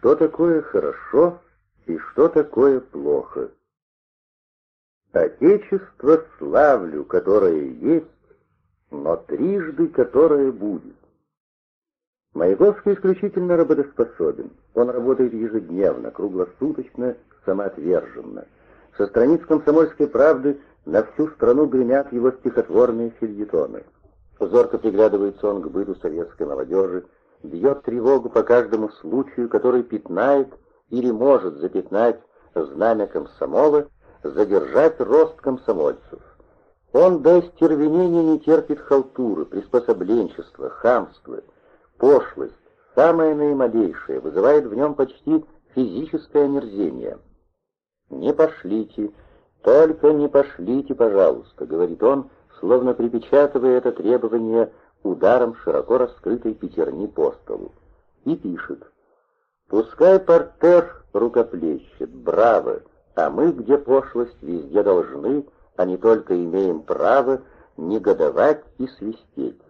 что такое хорошо и что такое плохо. Отечество славлю, которое есть, но трижды которое будет. Маяковский исключительно работоспособен. Он работает ежедневно, круглосуточно, самоотверженно. Со страниц «Комсомольской правды» на всю страну гремят его стихотворные фильетоны. Зорко приглядывается он к быту советской молодежи, бьет тревогу по каждому случаю, который пятнает или может запятнать знамя комсомола, задержать рост комсомольцев. Он до стервенения не терпит халтуры, приспособленчества, хамства, пошлость, самое наималейшее, вызывает в нем почти физическое омерзение. «Не пошлите, только не пошлите, пожалуйста», — говорит он, словно припечатывая это требование ударом широко раскрытой пятерни по столу. И пишет. «Пускай портер рукоплещет, браво, а мы, где пошлость, везде должны, а не только имеем право, негодовать и свистеть».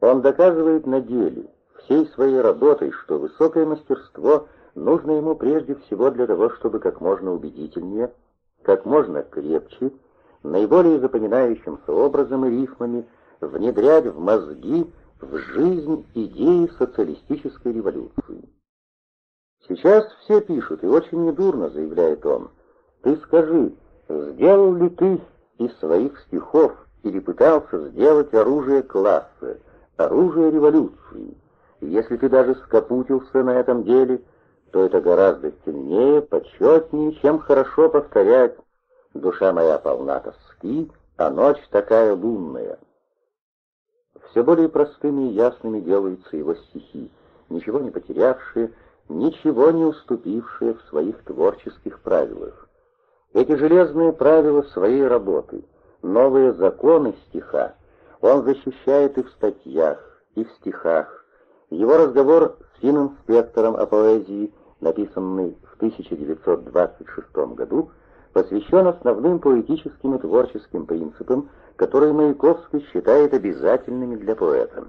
Он доказывает на деле, всей своей работой, что высокое мастерство нужно ему прежде всего для того, чтобы как можно убедительнее, как можно крепче, наиболее запоминающимся образом и рифмами внедрять в мозги, в жизнь идеи социалистической революции. Сейчас все пишут, и очень недурно, заявляет он. Ты скажи, сделал ли ты из своих стихов или пытался сделать оружие класса, оружие революции? Если ты даже скопутился на этом деле, то это гораздо сильнее, почетнее, чем хорошо повторять «Душа моя полна тоски, а ночь такая лунная». Все более простыми и ясными делаются его стихи, ничего не потерявшие, ничего не уступившие в своих творческих правилах. Эти железные правила своей работы, новые законы стиха, он защищает и в статьях, и в стихах. Его разговор с финн-инспектором о поэзии, написанный в 1926 году, посвящен основным поэтическим и творческим принципам, которые Маяковский считает обязательными для поэта.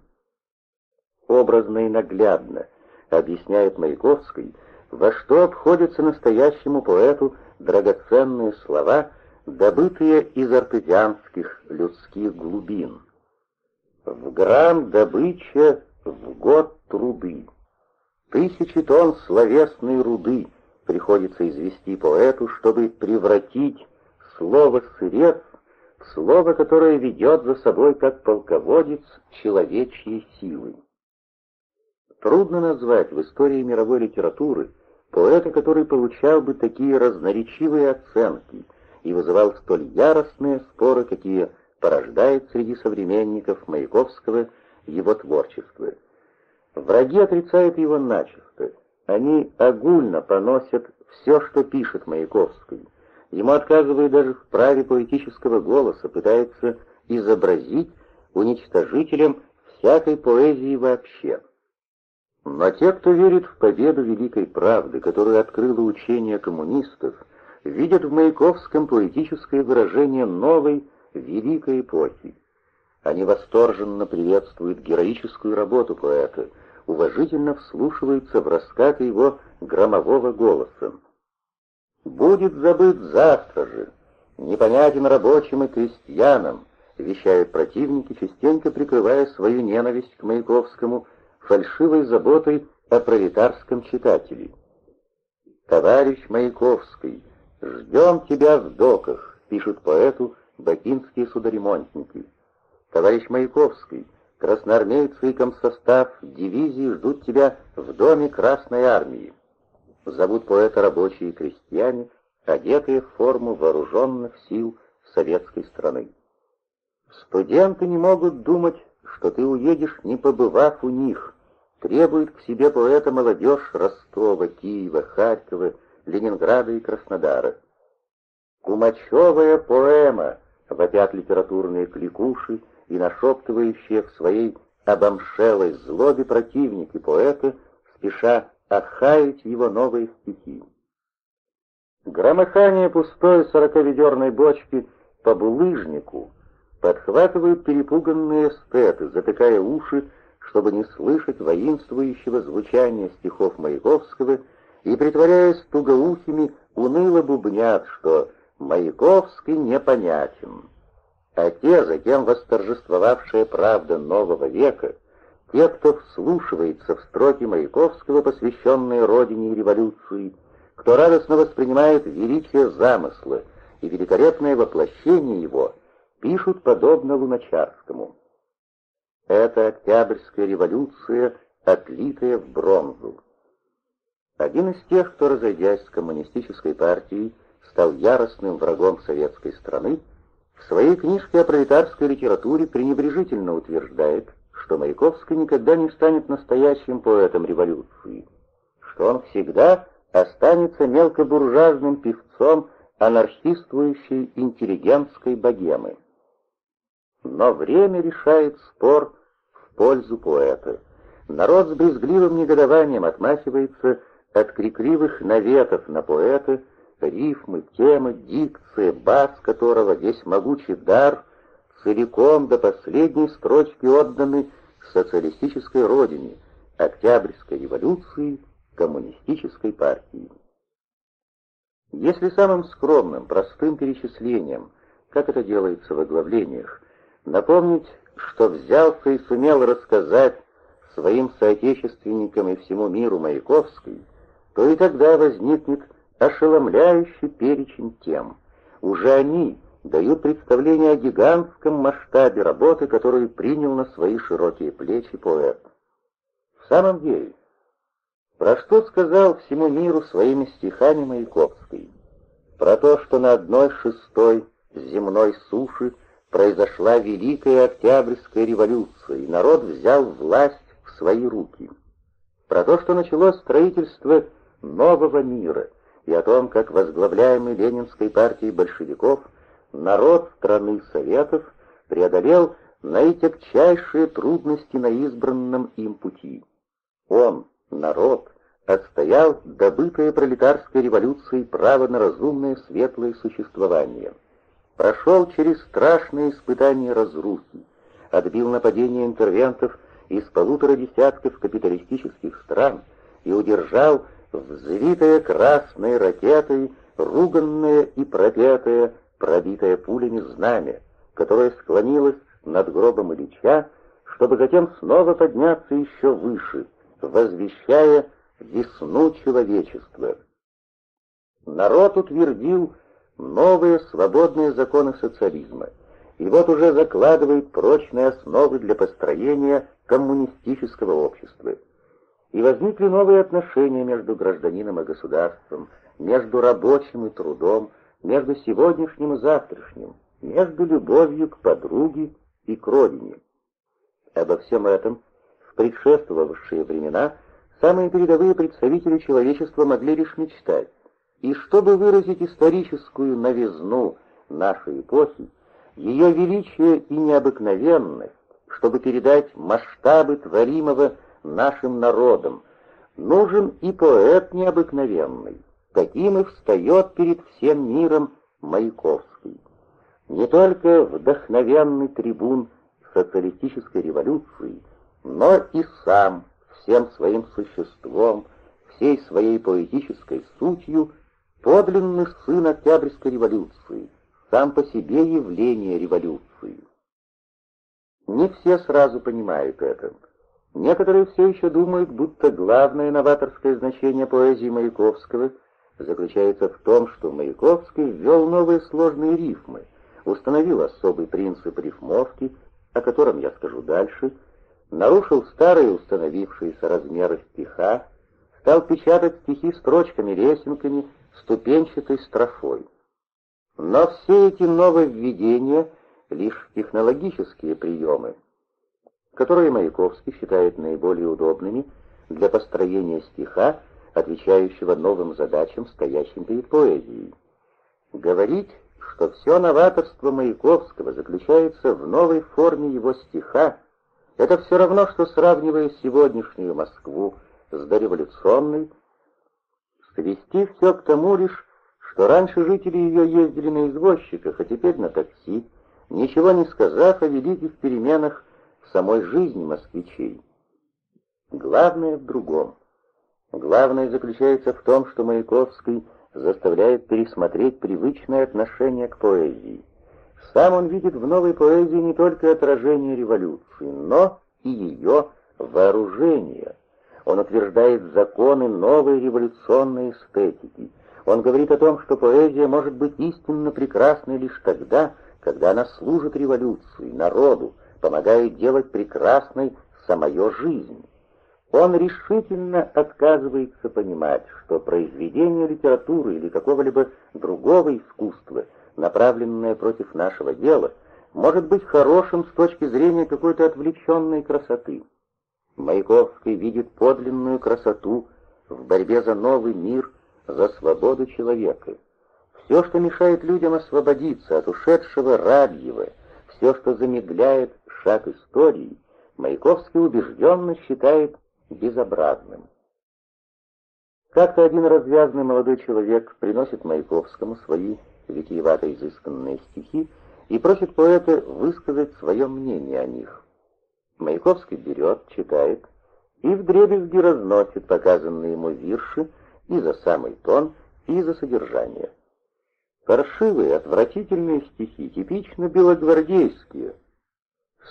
Образно и наглядно объясняет Маяковский, во что обходятся настоящему поэту драгоценные слова, добытые из артезианских людских глубин. В грамм добыча в год труды, тысячи тонн словесной руды — приходится извести поэту, чтобы превратить слово «сырец» в слово, которое ведет за собой, как полководец, человечьи силы. Трудно назвать в истории мировой литературы поэта, который получал бы такие разноречивые оценки и вызывал столь яростные споры, какие порождает среди современников Маяковского его творчество. Враги отрицают его начисто, они огульно поносят все, что пишет Маяковский. Ему отказывают даже в праве поэтического голоса, пытаются изобразить уничтожителем всякой поэзии вообще. Но те, кто верит в победу великой правды, которую открыло учение коммунистов, видят в Маяковском поэтическое выражение новой великой эпохи. Они восторженно приветствуют героическую работу поэта — уважительно вслушивается в раскаты его громового голоса. «Будет забыт завтра же, непонятен рабочим и крестьянам», вещают противники, частенько прикрывая свою ненависть к Маяковскому фальшивой заботой о пролетарском читателе. «Товарищ Маяковский, ждем тебя в доках», пишут поэту бакинские судоремонтники. «Товарищ Маяковский, Красноармейцы и комсостав дивизии ждут тебя в доме Красной Армии. Зовут поэта рабочие и крестьяне, одетые в форму вооруженных сил советской страны. Студенты не могут думать, что ты уедешь, не побывав у них. Требует к себе поэта молодежь Ростова, Киева, Харькова, Ленинграда и Краснодара. «Кумачевая поэма!» — вопят литературные кликуши, и нашептывающие в своей обомшелой злобе противники поэта, спеша охаять его новые стихи. Громыхание пустой сороковедерной бочки по булыжнику подхватывают перепуганные эстеты, затыкая уши чтобы не слышать воинствующего звучания стихов Маяковского и, притворяясь тугоухими, уныло бубнят, что Маяковский непонятен. А те, за кем восторжествовавшая правда нового века, те, кто вслушивается в строки Маяковского, посвященные Родине и революции, кто радостно воспринимает величие замысла и великолепное воплощение его, пишут подобно Луначарскому. Это Октябрьская революция, отлитая в бронзу. Один из тех, кто, разойдясь с коммунистической партией, стал яростным врагом советской страны, в своей книжке о пролетарской литературе пренебрежительно утверждает, что Маяковский никогда не станет настоящим поэтом революции, что он всегда останется мелкобуржуазным певцом анархистующей интеллигентской богемы. Но время решает спор в пользу поэта. Народ с брезгливым негодованием отмахивается от крикливых наветов на поэта, рифмы, темы, дикция, бас которого весь могучий дар целиком до последней строчки отданы социалистической родине, Октябрьской революции, коммунистической партии. Если самым скромным, простым перечислением, как это делается в оглавлениях, напомнить, что взялся и сумел рассказать своим соотечественникам и всему миру Маяковской, то и тогда возникнет ошеломляющий перечень тем. Уже они дают представление о гигантском масштабе работы, которую принял на свои широкие плечи поэт. В самом деле, про что сказал всему миру своими стихами Маяковский? Про то, что на одной шестой земной суши произошла Великая Октябрьская революция, и народ взял власть в свои руки. Про то, что началось строительство нового мира, и о том, как возглавляемый Ленинской партией большевиков народ страны Советов преодолел наитягчайшие трудности на избранном им пути. Он, народ, отстоял добытое пролетарской революцией право на разумное светлое существование. Прошел через страшные испытания разрухи, отбил нападение интервентов из полутора десятков капиталистических стран и удержал взвитая красной ракетой, руганное и пропетое, пробитое пулями знамя, которое склонилось над гробом Ильича, чтобы затем снова подняться еще выше, возвещая весну человечества. Народ утвердил новые свободные законы социализма, и вот уже закладывает прочные основы для построения коммунистического общества. И возникли новые отношения между гражданином и государством, между рабочим и трудом, между сегодняшним и завтрашним, между любовью к подруге и к родине. Обо всем этом в предшествовавшие времена самые передовые представители человечества могли лишь мечтать. И чтобы выразить историческую новизну нашей эпохи, ее величие и необыкновенность, чтобы передать масштабы творимого нашим народом, нужен и поэт необыкновенный, таким и встает перед всем миром Маяковский. Не только вдохновенный трибун социалистической революции, но и сам всем своим существом, всей своей поэтической сутью подлинный сын Октябрьской революции, сам по себе явление революции. Не все сразу понимают это. Некоторые все еще думают, будто главное новаторское значение поэзии Маяковского заключается в том, что Маяковский ввел новые сложные рифмы, установил особый принцип рифмовки, о котором я скажу дальше, нарушил старые установившиеся размеры стиха, стал печатать стихи строчками-лесенками, ступенчатой строфой. Но все эти нововведения — лишь технологические приемы, которые Маяковский считает наиболее удобными для построения стиха, отвечающего новым задачам, стоящим перед поэзией. Говорить, что все новаторство Маяковского заключается в новой форме его стиха, это все равно, что сравнивая сегодняшнюю Москву с дореволюционной, свести все к тому лишь, что раньше жители ее ездили на извозчиках, а теперь на такси, ничего не сказав о великих переменах самой жизни москвичей. Главное в другом. Главное заключается в том, что Маяковский заставляет пересмотреть привычное отношение к поэзии. Сам он видит в новой поэзии не только отражение революции, но и ее вооружение. Он утверждает законы новой революционной эстетики. Он говорит о том, что поэзия может быть истинно прекрасной лишь тогда, когда она служит революции, народу, помогает делать прекрасной самую жизнь. Он решительно отказывается понимать, что произведение литературы или какого-либо другого искусства, направленное против нашего дела, может быть хорошим с точки зрения какой-то отвлеченной красоты. Маяковский видит подлинную красоту в борьбе за новый мир, за свободу человека. Все, что мешает людям освободиться от ушедшего рабьего, все, что замедляет шаг истории, Маяковский убежденно считает безобразным. Как-то один развязный молодой человек приносит Маяковскому свои витиевато изысканные стихи и просит поэта высказать свое мнение о них. Маяковский берет, читает и вдребезги разносит показанные ему вирши и за самый тон, и за содержание. Паршивые, отвратительные стихи, типично белогвардейские.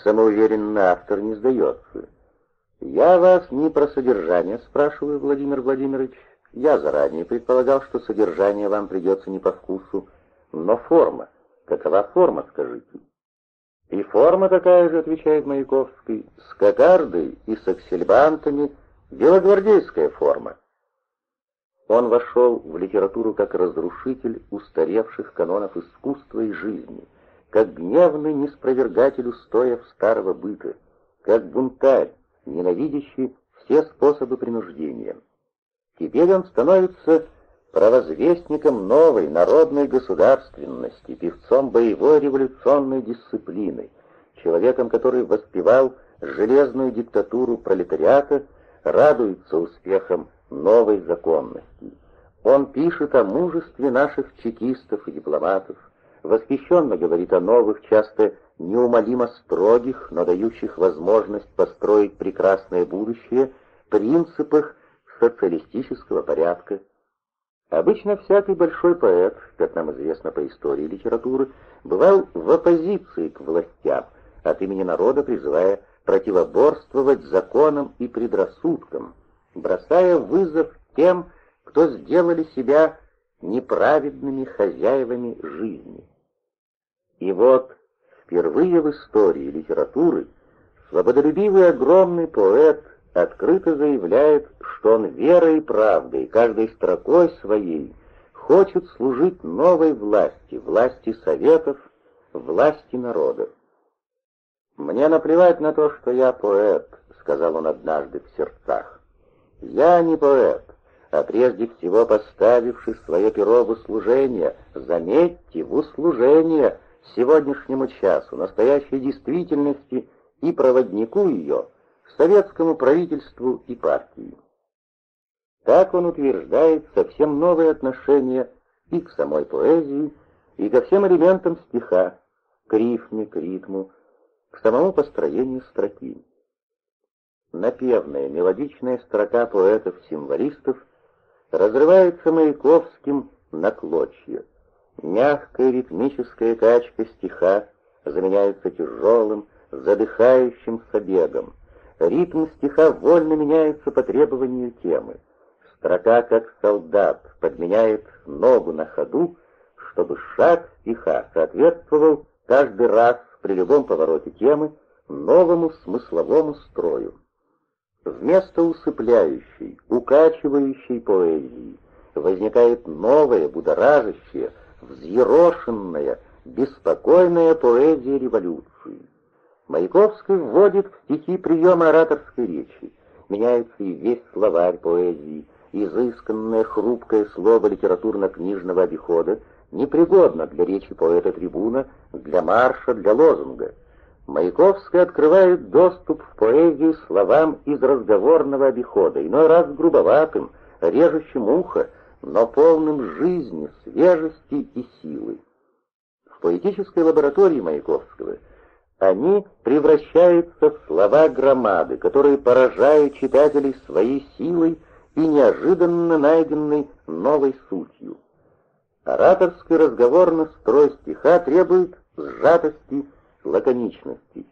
Самоуверенный автор не сдается. «Я вас не про содержание спрашиваю, Владимир Владимирович. Я заранее предполагал, что содержание вам придется не по вкусу, но форма. Какова форма, скажите?» «И форма такая же», — отвечает Маяковский, — «с кокардой и с аксельбантами, белогвардейская форма». Он вошел в литературу как разрушитель устаревших канонов искусства и жизни, как гневный неспровергатель устоев старого быта, как бунтарь, ненавидящий все способы принуждения. Теперь он становится провозвестником новой народной государственности, певцом боевой революционной дисциплины, человеком, который воспевал железную диктатуру пролетариата, радуется успехам новой законности. Он пишет о мужестве наших чекистов и дипломатов, восхищенно говорит о новых, часто неумолимо строгих, но дающих возможность построить прекрасное будущее, принципах социалистического порядка. Обычно всякий большой поэт, как нам известно по истории литературы, бывал в оппозиции к властям, от имени народа призывая противоборствовать законам и предрассудкам, бросая вызов тем, кто сделали себя неправедными хозяевами жизни. И вот впервые в истории литературы свободолюбивый огромный поэт открыто заявляет, что он верой и правдой, каждой строкой своей, хочет служить новой власти, власти советов, власти народов. «Мне наплевать на то, что я поэт», — сказал он однажды в сердцах. «Я не поэт, а прежде всего поставивший свое перо в услужение, заметьте, в услужение сегодняшнему часу, настоящей действительности и проводнику ее, советскому правительству и партии». Так он утверждает совсем новое отношение и к самой поэзии, и ко всем элементам стиха, к рифме, к ритму, к самому построению строки. Напевная, мелодичная строка поэтов-символистов разрывается Маяковским на клочья. Мягкая ритмическая качка стиха заменяется тяжелым, задыхающимся бегом. Ритм стиха вольно меняется по требованию темы. Строка, как солдат, подменяет ногу на ходу, чтобы шаг стиха соответствовал каждый раз при любом повороте темы новому смысловому строю. Вместо усыпляющей, укачивающей поэзии возникает новая, будоражащая, взъерошенная, беспокойная поэзия революции. Маяковский вводит в стихи приемы ораторской речи, меняется и весь словарь поэзии, изысканное хрупкое слово литературно-книжного обихода непригодно для речи поэта-трибуна, для марша, для лозунга. Маяковский открывает доступ в поэзию словам из разговорного обихода, иной раз грубоватым, режущим ухо, но полным жизни, свежести и силы. В поэтической лаборатории Маяковского Они превращаются в слова громады, которые поражают читателей своей силой и неожиданно найденной новой сутью. Ораторский разговорный строй стиха требует сжатости, лаконичности.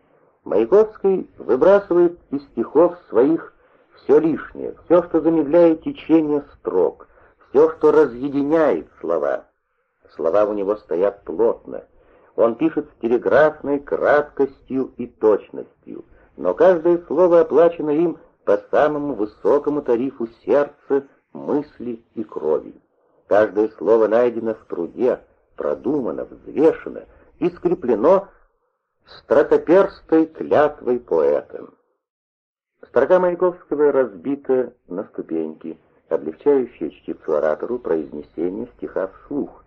Маяковский выбрасывает из стихов своих все лишнее, все, что замедляет течение строк, все, что разъединяет слова. Слова у него стоят плотно. Он пишет с телеграфной краткостью и точностью, но каждое слово оплачено им по самому высокому тарифу сердца, мысли и крови. Каждое слово найдено в труде, продумано, взвешено и скреплено строкоперстой клятвой поэта. Строка Маяковского разбита на ступеньки, облегчающие чтецу-оратору произнесение стиха вслух.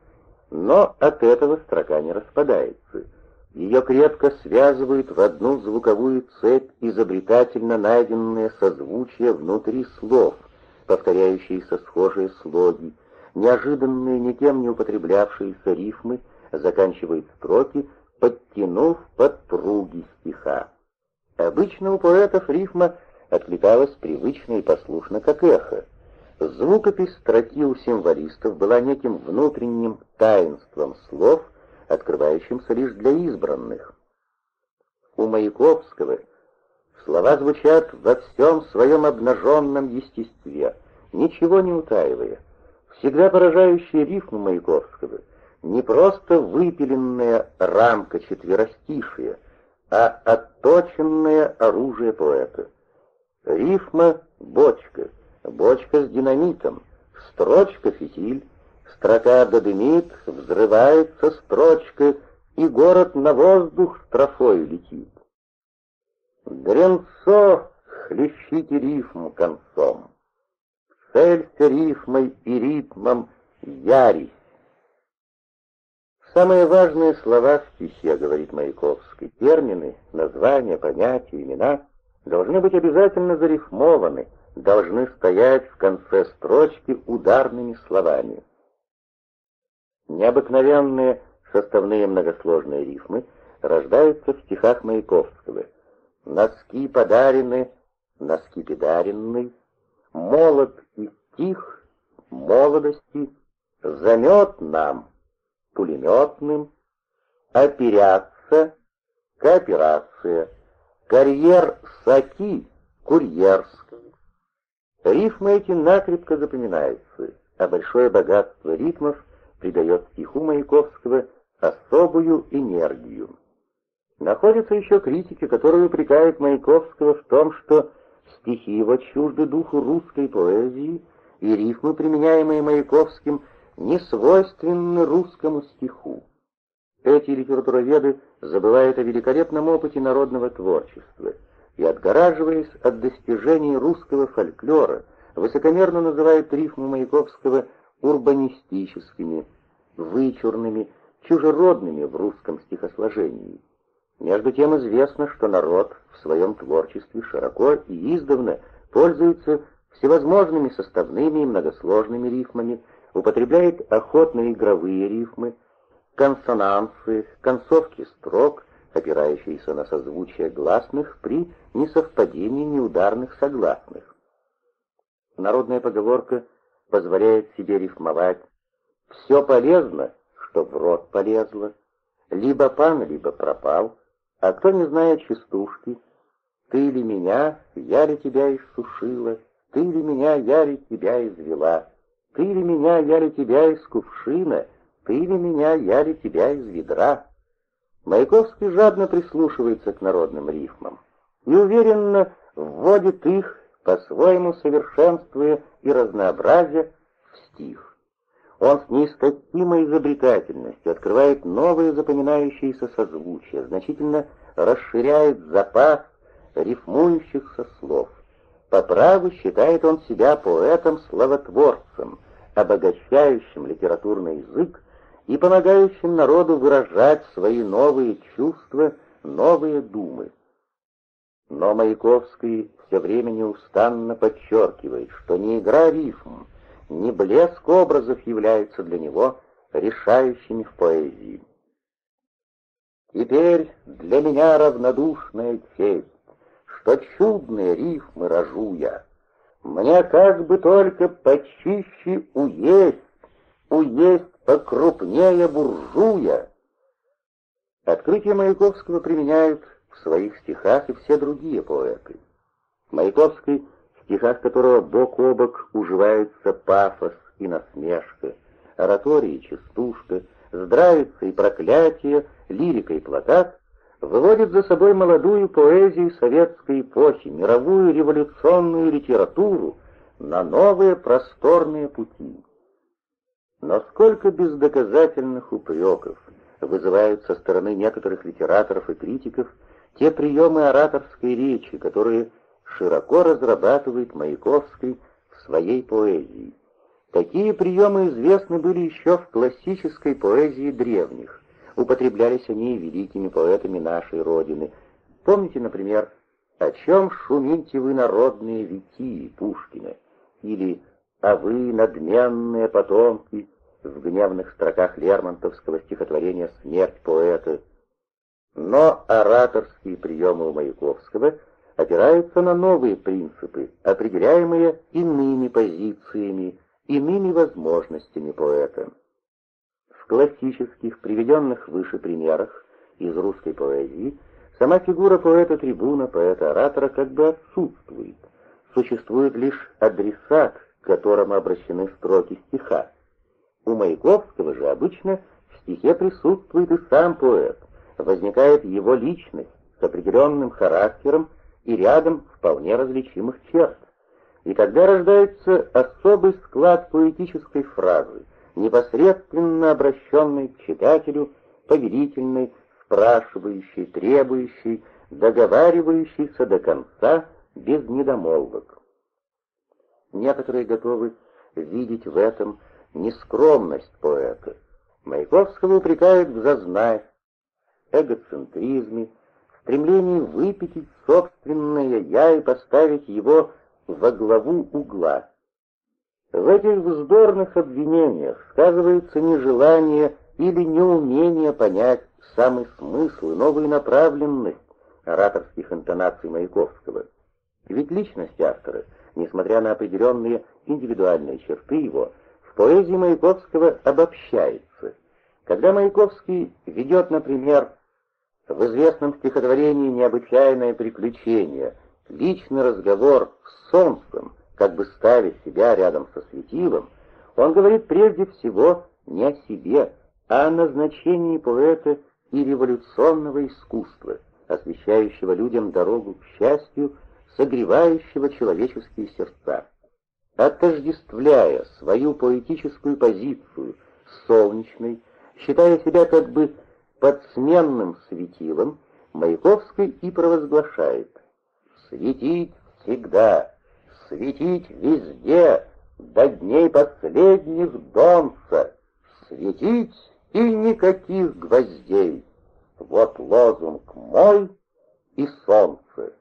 Но от этого строка не распадается. Ее крепко связывают в одну звуковую цепь изобретательно найденные созвучия внутри слов, повторяющиеся схожие слоги, неожиданные, никем не употреблявшиеся рифмы, заканчивают строки, подтянув подруги стиха. Обычно у поэтов рифма откликалась привычно и послушно, как эхо. Звукопись строки у символистов была неким внутренним таинством слов, открывающимся лишь для избранных. У Маяковского слова звучат во всем своем обнаженном естестве, ничего не утаивая. Всегда поражающая рифма Маяковского не просто выпиленная рамка четверостишия, а отточенное оружие поэта. Рифма — бочка, бочка с динамитом, строчка — фитиль, строка додымит, взрывается строчка, и город на воздух строфой летит. Дренцо хлещите рифм концом, целься рифмой и ритмом ярись. Самые важные слова в стихе, говорит Маяковский, термины, названия, понятия, имена — должны быть обязательно зарифмованы, должны стоять в конце строчки ударными словами. Необыкновенные составные многосложные рифмы рождаются в стихах Маяковского. «Носки подарены, носки педаренный, молод и стих, молодости, замет нам, пулеметным, оперяться, кооперация, Карьер Саки курьерский. Рифмы эти накрепко запоминаются, а большое богатство ритмов придает стиху Маяковского особую энергию. Находятся еще критики, которые упрекают Маяковского в том, что стихи его чужды духу русской поэзии, и рифмы, применяемые Маяковским, не свойственны русскому стиху. Эти литературоведы забывают о великолепном опыте народного творчества и, отгораживаясь от достижений русского фольклора, высокомерно называют рифмы Маяковского урбанистическими, вычурными, чужеродными в русском стихосложении. Между тем известно, что народ в своем творчестве широко и издавна пользуется всевозможными составными и многосложными рифмами, употребляет охотно игровые рифмы, консонансы, концовки строк, опирающиеся на созвучие гласных при несовпадении неударных согласных. Народная поговорка позволяет себе рифмовать «все полезно, что в рот полезло», либо пан, либо пропал, а кто не знает частушки, ты ли меня, я ли тебя иссушила, ты ли меня, я ли тебя извела, ты ли меня, я ли тебя из кувшина, ты ли меня, я ли тебя из ведра? Маяковский жадно прислушивается к народным рифмам и уверенно вводит их, по-своему совершенствуя и разнообразя, в стих. Он с неистощимой изобретательностью открывает новые запоминающиеся созвучия, значительно расширяет запас рифмующихся слов. По праву считает он себя поэтом-словотворцем, обогащающим литературный язык и помогающим народу выражать свои новые чувства, новые думы. Но Маяковский все время неустанно подчеркивает, что не игра рифм, не блеск образов являются для него решающими в поэзии. Теперь для меня равнодушная честь, Что чудные рифмы рожу я. Мне как бы только почище уесть, Уесть покрупнее буржуя. Открытие Маяковского применяют в своих стихах и все другие поэты. Маяковский, в стихах которого бок о бок уживаются пафос и насмешка, оратория и частушка, здравица и проклятие, лирика и плакат, выводит за собой молодую поэзию советской эпохи, мировую революционную литературу на новые просторные пути. Но сколько бездоказательных упреков вызывают со стороны некоторых литераторов и критиков те приемы ораторской речи, которые широко разрабатывает Маяковский в своей поэзии. Такие приемы известны были еще в классической поэзии древних. Употреблялись они великими поэтами нашей Родины. Помните, например, «О чем шумите вы, народные вики» Пушкина? Или «А вы, надменные потомки» в гневных строках Лермонтовского стихотворения «Смерть поэта». Но ораторские приемы у Маяковского опираются на новые принципы, определяемые иными позициями, иными возможностями поэта. В классических, приведенных выше примерах из русской поэзии, сама фигура поэта-трибуна, поэта-оратора как бы отсутствует. Существует лишь адресат, которому обращены строки стиха. У Маяковского же обычно в стихе присутствует и сам поэт, возникает его личность с определенным характером и рядом вполне различимых черт. И тогда рождается особый склад поэтической фразы, непосредственно обращенной к читателю, повелительной, спрашивающей, требующей, договаривающейся до конца без недомолвок. Некоторые готовы видеть в этом нескромность поэта. Маяковского упрекают в зазнайстве, эгоцентризме, стремлении выпятить собственное «я» и поставить его во главу угла. В этих вздорных обвинениях сказывается нежелание или неумение понять самый смысл и новую направленность ораторских интонаций Маяковского. Ведь личность автора, несмотря на определенные индивидуальные черты его, в поэзии Маяковского обобщается. Когда Маяковский ведет, например, в известном стихотворении «Необычайное приключение» личный разговор с солнцем, как бы ставя себя рядом со светилом, он говорит прежде всего не о себе, а о назначении поэта и революционного искусства, освещающего людям дорогу к счастью, согревающего человеческие сердца. Отождествляя свою поэтическую позицию с солнечной, считая себя как бы под сменным светилом, Маяковский и провозглашает «Светить всегда, светить везде, до дней последних донца, светить и никаких гвоздей. Вот лозунг мой и солнце».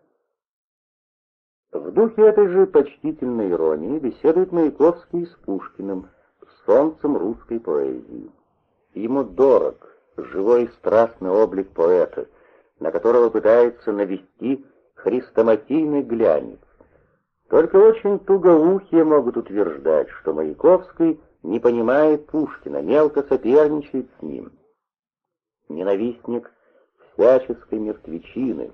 В духе этой же почтительной иронии беседует Маяковский с Пушкиным, солнцем русской поэзии. Ему дорог живой и страстный облик поэта, на которого пытается навести хрестоматийный глянец. Только очень тугоухие могут утверждать, что Маяковский не понимает Пушкина, мелко соперничает с ним. Ненавистник всяческой мертвечины,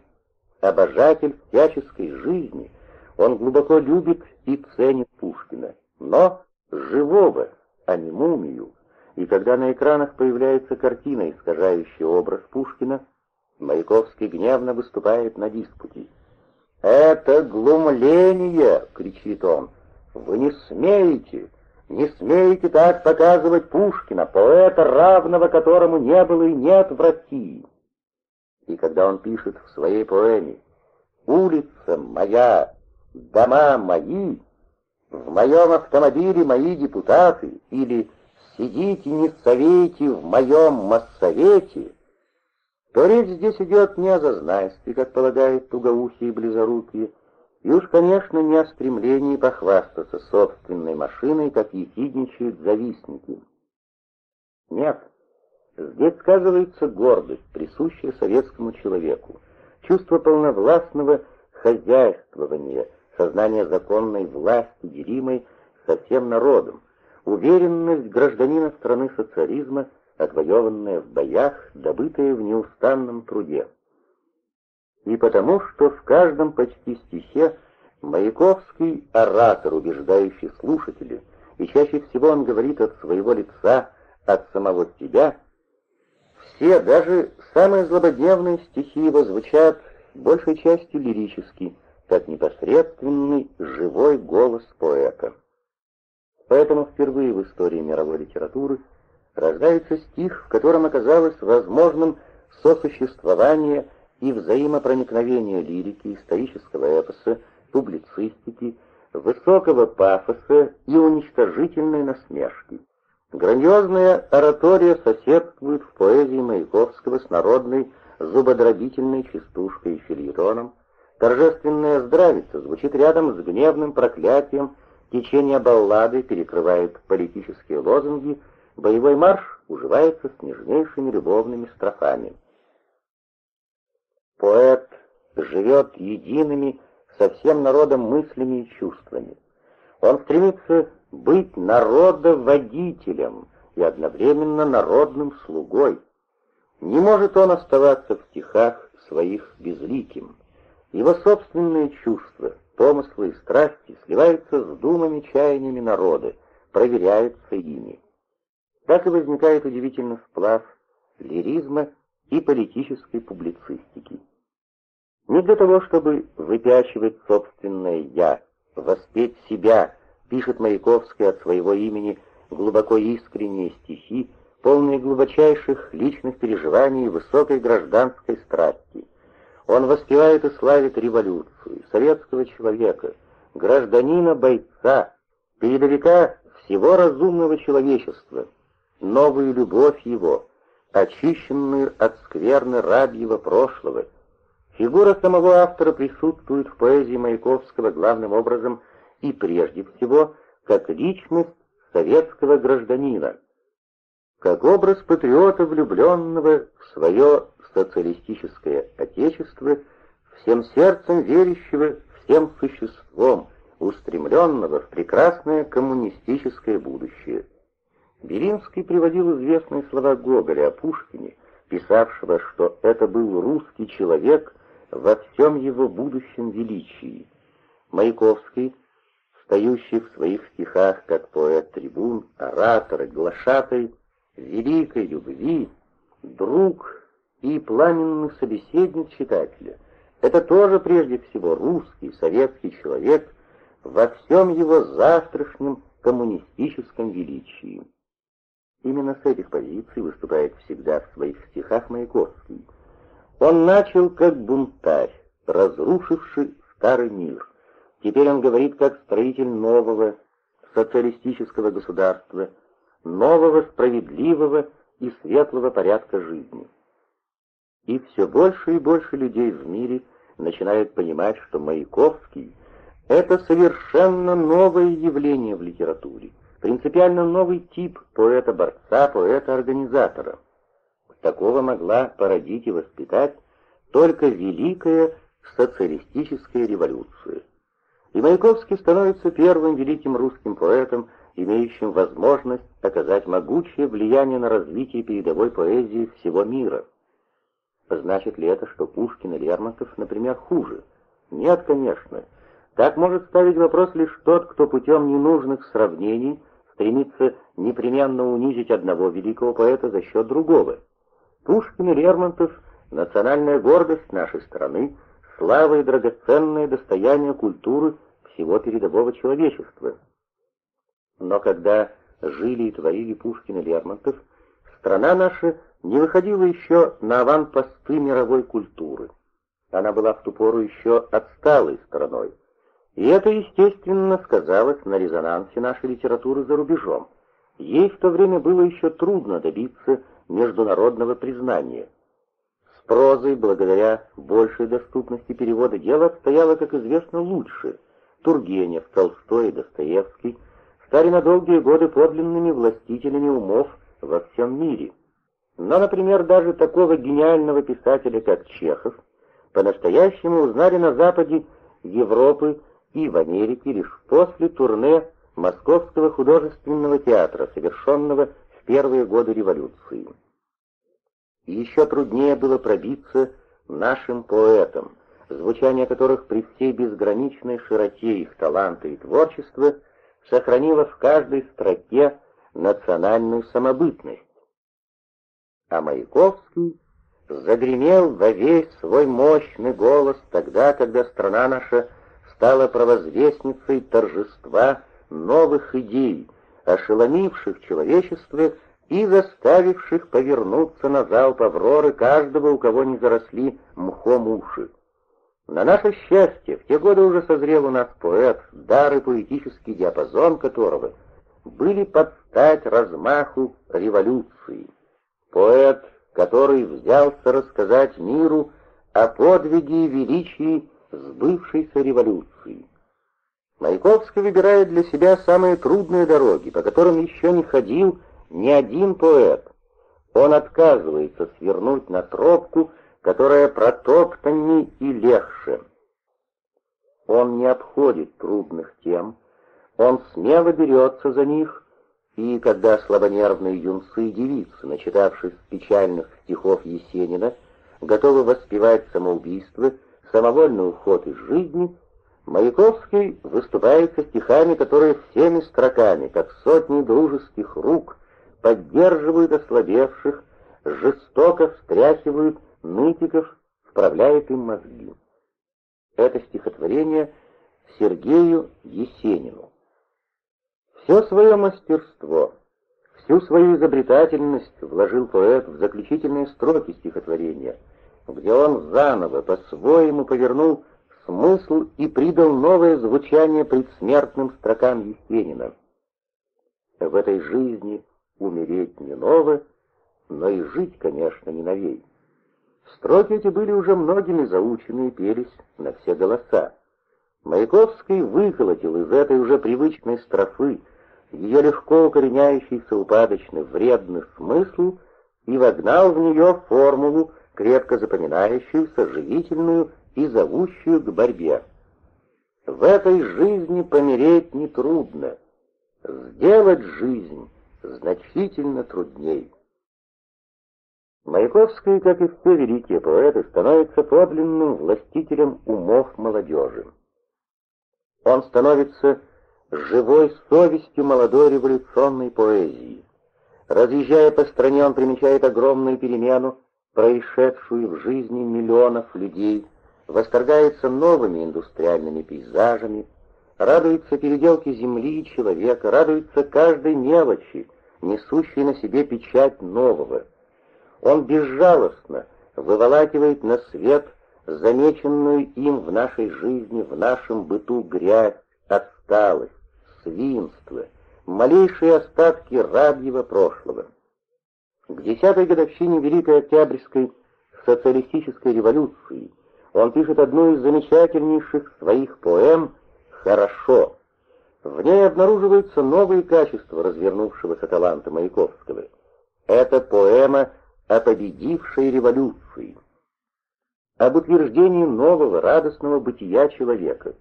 обожатель всяческой жизни, он глубоко любит и ценит Пушкина, но живого, а не мумию, и когда на экранах появляется картина, искажающая образ Пушкина, Маяковский гневно выступает на диспуте. «Это глумление!» — кричит он. «Вы не смеете, не смеете так показывать Пушкина, поэта, равного которому не было и нет в России!» И когда он пишет в своей поэме «Улица моя, дома мои, в моем автомобиле мои депутаты» или сидите не совете в моем массовете, то речь здесь идет не о зазнайстве, как полагают тугоухие и близорукие, и уж, конечно, не о стремлении похвастаться собственной машиной, как ехидничают завистники. Нет, Здесь сказывается гордость, присущая советскому человеку, чувство полновластного хозяйствования, сознание законной власти, деримой со всем народом, уверенность гражданина страны социализма, отвоеванная в боях, добытая в неустанном труде. И потому, что в каждом почти стихе Маяковский оратор, убеждающий слушателей, и чаще всего он говорит от своего лица, от самого себя, все, даже самые злободневные стихи его звучат большей частью лирически, как непосредственный живой голос поэта. Поэтому впервые в истории мировой литературы рождается стих, в котором оказалось возможным сосуществование и взаимопроникновение лирики, исторического эпоса, публицистики, высокого пафоса и уничтожительной насмешки. Грандиозная оратория соседствует в поэзии Маяковского с народной зубодробительной частушкой и фильетоном. Торжественная здравица звучит рядом с гневным проклятием, течение баллады перекрывает политические лозунги, боевой марш уживается с нежнейшими любовными строфами. Поэт живет едиными со всем народом мыслями и чувствами. Он стремится быть народоводителем и одновременно народным слугой. Не может он оставаться в стихах своих безликим. Его собственные чувства, помыслы и страсти сливаются с думами, чаяниями народа, проверяются ими. Так и возникает удивительный сплав лиризма и политической публицистики. Не для того, чтобы выпячивать собственное «я», воспеть себя, пишет Маяковский от своего имени глубоко искренние стихи, полные глубочайших личных переживаний и высокой гражданской страсти. Он воспевает и славит революцию, советского человека, гражданина-бойца, передовика всего разумного человечества, новую любовь его, очищенную от скверны рабьего прошлого. Фигура самого автора присутствует в поэзии Маяковского главным образом и прежде всего как личность советского гражданина, как образ патриота, влюбленного в свое социалистическое отечество, всем сердцем верящего всем существом, устремленного в прекрасное коммунистическое будущее. Беринский приводил известные слова Гоголя о Пушкине, писавшего, что это был русский человек во всем его будущем величии. Маяковский стоящий в своих стихах как поэт-трибун, оратор и великой любви, друг и пламенный собеседник читателя. Это тоже прежде всего русский, советский человек во всем его завтрашнем коммунистическом величии. Именно с этих позиций выступает всегда в своих стихах Маяковский. Он начал как бунтарь, разрушивший старый мир. Теперь он говорит как строитель нового социалистического государства, нового справедливого и светлого порядка жизни. И все больше и больше людей в мире начинают понимать, что Маяковский — это совершенно новое явление в литературе, принципиально новый тип поэта-борца, поэта-организатора. Такого могла породить и воспитать только великая социалистическая революция. И Маяковский становится первым великим русским поэтом, имеющим возможность оказать могучее влияние на развитие передовой поэзии всего мира. Значит ли это, что Пушкин и Лермонтов, например, хуже? Нет, конечно. Так может ставить вопрос лишь тот, кто путем ненужных сравнений стремится непременно унизить одного великого поэта за счет другого. Пушкин и Лермонтов — национальная гордость нашей страны — слава и драгоценное достояние культуры всего передового человечества. Но когда жили и творили Пушкин и Лермонтов, страна наша не выходила еще на аванпосты мировой культуры. Она была в ту пору еще отсталой страной. И это, естественно, сказалось на резонансе нашей литературы за рубежом. Ей в то время было еще трудно добиться международного признания – прозой, благодаря большей доступности перевода, дело обстояло, как известно, лучше. Тургенев, Толстой и Достоевский стали на долгие годы подлинными властителями умов во всем мире. Но, например, даже такого гениального писателя, как Чехов, по-настоящему узнали на западе Европы и в Америке лишь после турне Московского художественного театра, совершенного в первые годы революции. еще труднее было пробиться нашим поэтам, звучание которых при всей безграничной широте их таланта и творчества сохранило в каждой строке национальную самобытность. А Маяковский загремел во весь свой мощный голос тогда, когда страна наша стала провозвестницей торжества новых идей, ошеломивших человечество и заставивших повернуться на залп Авроры каждого, у кого не заросли мхом уши. На наше счастье, в те годы уже созрел у нас поэт, дар и поэтический диапазон которого были под стать размаху революции. Поэт, который взялся рассказать миру о подвиге и величии сбывшейся революции. Маяковский выбирает для себя самые трудные дороги, по которым еще не ходил ни один поэт. Он отказывается свернуть на тропку, которая протоптанней и легче. Он не обходит трудных тем, он смело берется за них, и когда слабонервные юнцы и девицы, начитавшись печальных стихов Есенина, готовы воспевать самоубийство, самовольный уход из жизни, Маяковский выступает со стихами, которые всеми строками, как сотни дружеских рук, поддерживают ослабевших, жестоко встряхивают нытиков, вправляют им мозги. Это стихотворение Сергею Есенину. Все свое мастерство, всю свою изобретательность вложил поэт в заключительные строки стихотворения, где он заново, по-своему повернул смысл и придал новое звучание предсмертным строкам Есенина. В этой жизни умереть не ново, но и жить, конечно, не новей. Строки эти были уже многими заучены и пелись на все голоса. Маяковский выколотил из этой уже привычной строфы ее легко укореняющийся упадочный вредный смысл и вогнал в нее формулу, крепко запоминающуюся, живительную и зовущую к борьбе. В этой жизни помереть нетрудно, сделать жизнь значительно трудней. Маяковский, как и все великие поэты, становится подлинным властителем умов молодежи. Он становится живой совестью молодой революционной поэзии. Разъезжая по стране, он примечает огромную перемену, происшедшую в жизни миллионов людей, восторгается новыми индустриальными пейзажами, радуется переделке земли и человека, радуется каждой мелочи, несущей на себе печать нового. Он безжалостно выволакивает на свет замеченную им в нашей жизни, в нашем быту грязь, отсталость, свинство, малейшие остатки рабьего прошлого. К десятой годовщине Великой Октябрьской социалистической революции он пишет одну из замечательнейших своих поэм «Хорошо». В ней обнаруживаются новые качества развернувшегося таланта Маяковского. Это поэма о победившей революции, об утверждении нового радостного бытия человека.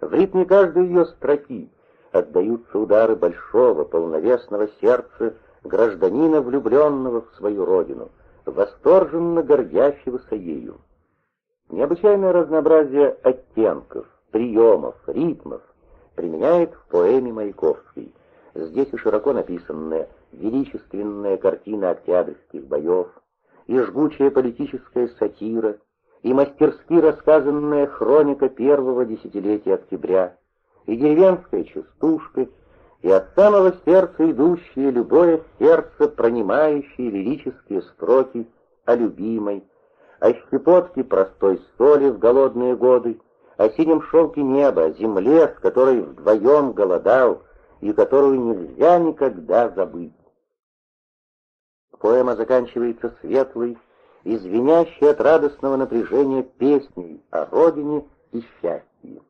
В ритме каждой ее строки отдаются удары большого, полновесного сердца гражданина, влюбленного в свою родину, восторженно гордящегося ею. Необычайное разнообразие оттенков, приемов, ритмов применяет в поэме Маяковский. Здесь и широко написанная величественная картина октябрьских боев, и жгучая политическая сатира, и мастерски рассказанная хроника первого десятилетия октября, и деревенская частушка, и от самого сердца идущие любое сердце пронимающие лирические строки о любимой, о щепотке простой соли в голодные годы, о синем шелке неба, о земле, с которой вдвоем голодал, и которую нельзя никогда забыть. Поэма заканчивается светлой и звенящей от радостного напряжения песней о родине и счастье.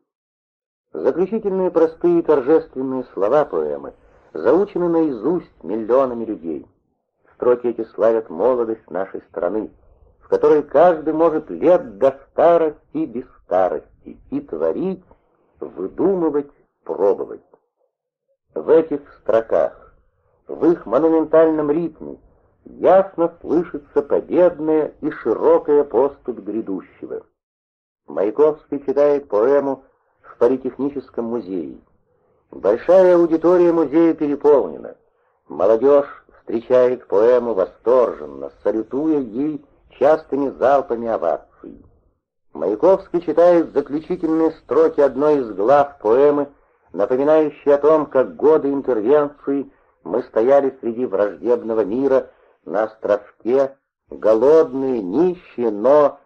Заключительные простые торжественные слова поэмы заучены наизусть миллионами людей. Строки эти славят молодость нашей страны, в которой каждый может лет до старости без старости и творить, выдумывать, пробовать. В этих строках, в их монументальном ритме, ясно слышится победная и широкая поступь грядущего. Маяковский читает поэму в Политехническом музее. Большая аудитория музея переполнена. Молодежь встречает поэму восторженно, салютуя ей частыми залпами оваций. Маяковский читает заключительные строки одной из глав поэмы, напоминающей о том, как годы интервенции мы стояли среди враждебного мира на островке, голодные, нищие, но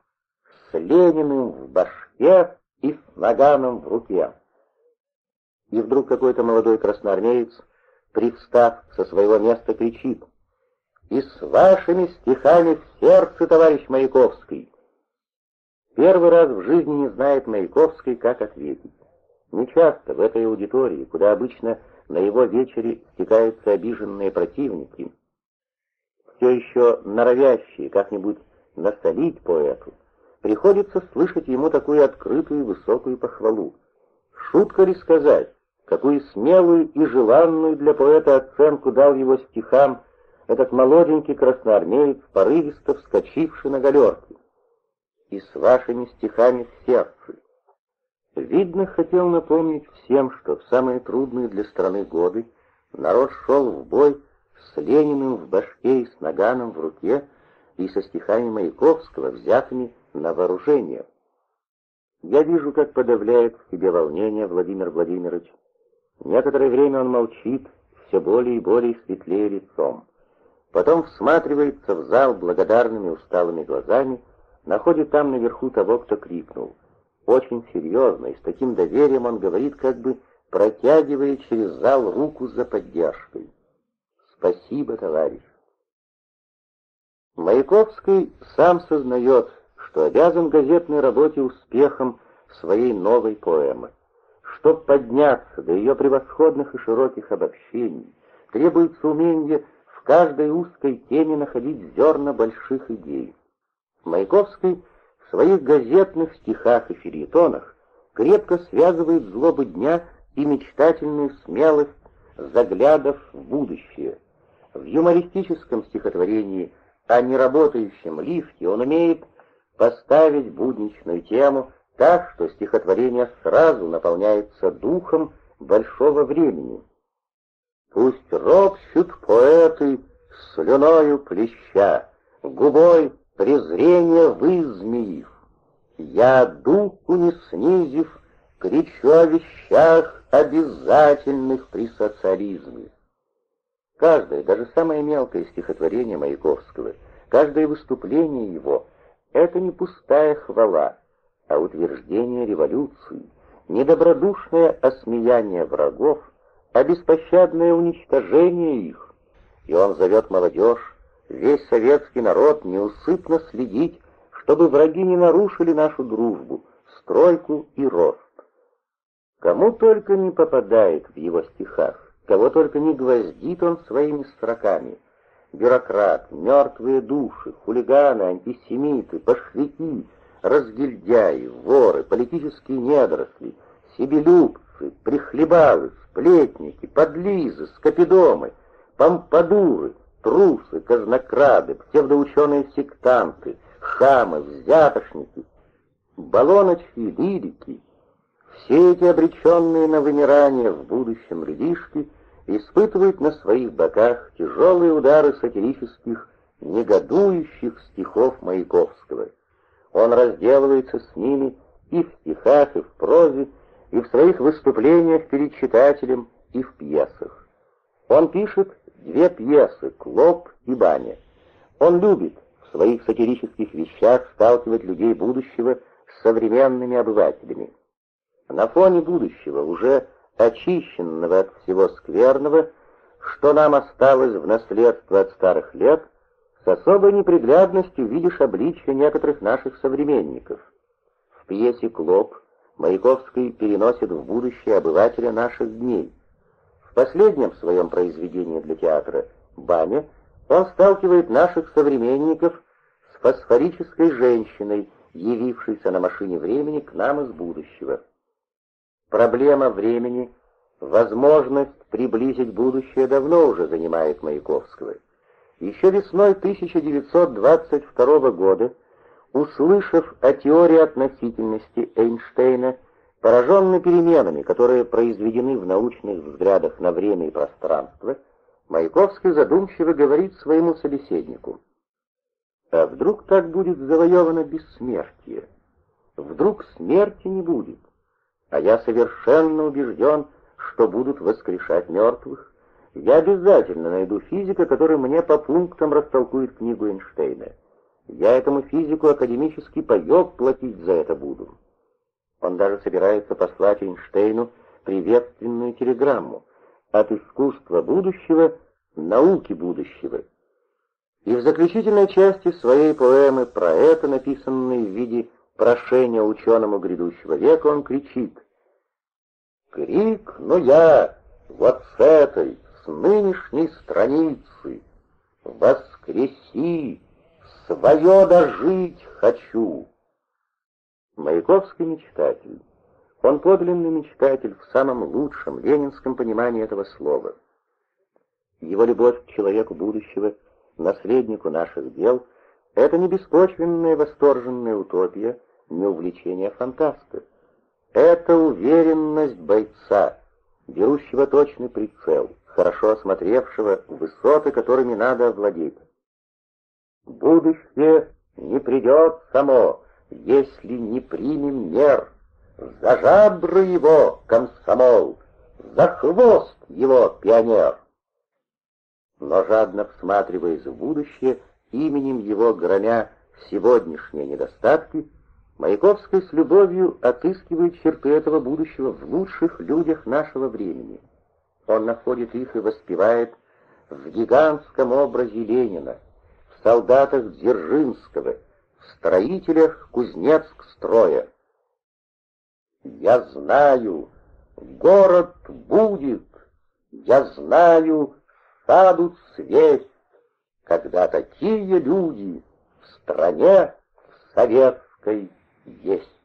с Лениным в башке и с наганом в руке. И вдруг какой-то молодой красноармеец, привстав со своего места, кричит «И с вашими стихами в сердце, товарищ Маяковский!» Первый раз в жизни не знает Маяковский, как ответить. Нечасто в этой аудитории, куда обычно на его вечере стекаются обиженные противники, все еще норовящие как-нибудь насолить поэту, приходится слышать ему такую открытую высокую похвалу. Шутка ли сказать, какую смелую и желанную для поэта оценку дал его стихам этот молоденький красноармеец, порывисто вскочивший на галерке. И с вашими стихами в сердце. Видно, хотел напомнить всем, что в самые трудные для страны годы народ шел в бой с Лениным в башке и с наганом в руке и со стихами Маяковского, взятыми на вооружение. Я вижу, как подавляет в себе волнение Владимир Владимирович. Некоторое время он молчит, все более и более светлее лицом. Потом всматривается в зал благодарными усталыми глазами, находит там наверху того, кто крикнул. Очень серьезно и с таким доверием он говорит, как бы протягивая через зал руку за поддержкой. «Спасибо, товарищ!» Маяковский сам сознает, что обязан газетной работе успехом своей новой поэмы. Чтоб подняться до ее превосходных и широких обобщений, требуется умение в каждой узкой теме находить зерна больших идей. Маяковский в своих газетных стихах и филитонах крепко связывает злобы дня и мечтательную смелость заглядов в будущее. В юмористическом стихотворении о неработающем лифте он умеет поставить будничную тему так, что стихотворение сразу наполняется духом большого времени. Пусть ропщут поэты слюною плеща, губой презрение вызмеив. Я, духу не снизив, кричу о вещах, обязательных при социализме. Каждое, даже самое мелкое стихотворение Маяковского, каждое выступление его — это не пустая хвала, а утверждение революции, недобродушное осмеяние врагов, а беспощадное уничтожение их. И он зовет молодежь, весь советский народ неусыпно следить, чтобы враги не нарушили нашу дружбу, стройку и рост. Кому только не попадает в его стихах, кого только не гвоздит он своими строками. Бюрократ, мертвые души, хулиганы, антисемиты, пошлики, разгильдяи, воры, политические недоросли, себелюбцы, прихлебалы, сплетники, подлизы, скопидомы, помпадуры, трусы, казнокрады, псевдоученые-сектанты, хамы, взятошники, баллоночки, лирики, все эти обреченные на вымирание в будущем людишки испытывают на своих боках тяжелые удары сатирических, негодующих стихов Маяковского. Он разделывается с ними и в стихах, и в прозе, и в своих выступлениях перед читателем, и в пьесах. Он пишет две пьесы «Клоп» и «Баня». Он любит в своих сатирических вещах сталкивать людей будущего с современными обывателями. На фоне будущего, уже очищенного от всего скверного, что нам осталось в наследство от старых лет, с особой неприглядностью видишь обличье некоторых наших современников. В пьесе «Клоп» Маяковский переносит в будущее обывателя наших дней. В последнем своем произведении для театра «Баня» Он сталкивает наших современников с фосфорической женщиной, явившейся на машине времени к нам из будущего. Проблема времени, возможность приблизить будущее давно уже занимает Маяковского. Еще весной 1922 года, услышав о теории относительности Эйнштейна, пораженный переменами, которые произведены в научных взглядах на время и пространство, Маяковский задумчиво говорит своему собеседнику. А вдруг так будет завоевано бессмертие? Вдруг смерти не будет? А я совершенно убежден, что будут воскрешать мертвых. Я обязательно найду физика, который мне по пунктам растолкует книгу Эйнштейна. Я этому физику академический паёк платить за это буду. Он даже собирается послать Эйнштейну приветственную телеграмму от искусства будущего науки будущего. И в заключительной части своей поэмы про это, написанной в виде прошения ученому грядущего века, он кричит «Крик, но я вот с этой, с нынешней страницы, воскреси, свое дожить хочу!» Маяковский мечтатель. Он подлинный мечтатель в самом лучшем ленинском понимании этого слова. Его любовь к человеку будущего, наследнику наших дел, это не беспочвенная восторженная утопия, не увлечение фантаста. Это уверенность бойца, берущего точный прицел, хорошо осмотревшего высоты, которыми надо овладеть. Будущее не придет само, если не примем мер. За жабры его, комсомол, за хвост его, пионер но жадно всматриваясь в будущее, именем его громя сегодняшние недостатки, Маяковский с любовью отыскивает черты этого будущего в лучших людях нашего времени. Он находит их и воспевает в гигантском образе Ленина, в солдатах Дзержинского, в строителях Кузнецк-строя. «Я знаю, город будет, я знаю, саду свесть, когда такие люди в стране советской есть.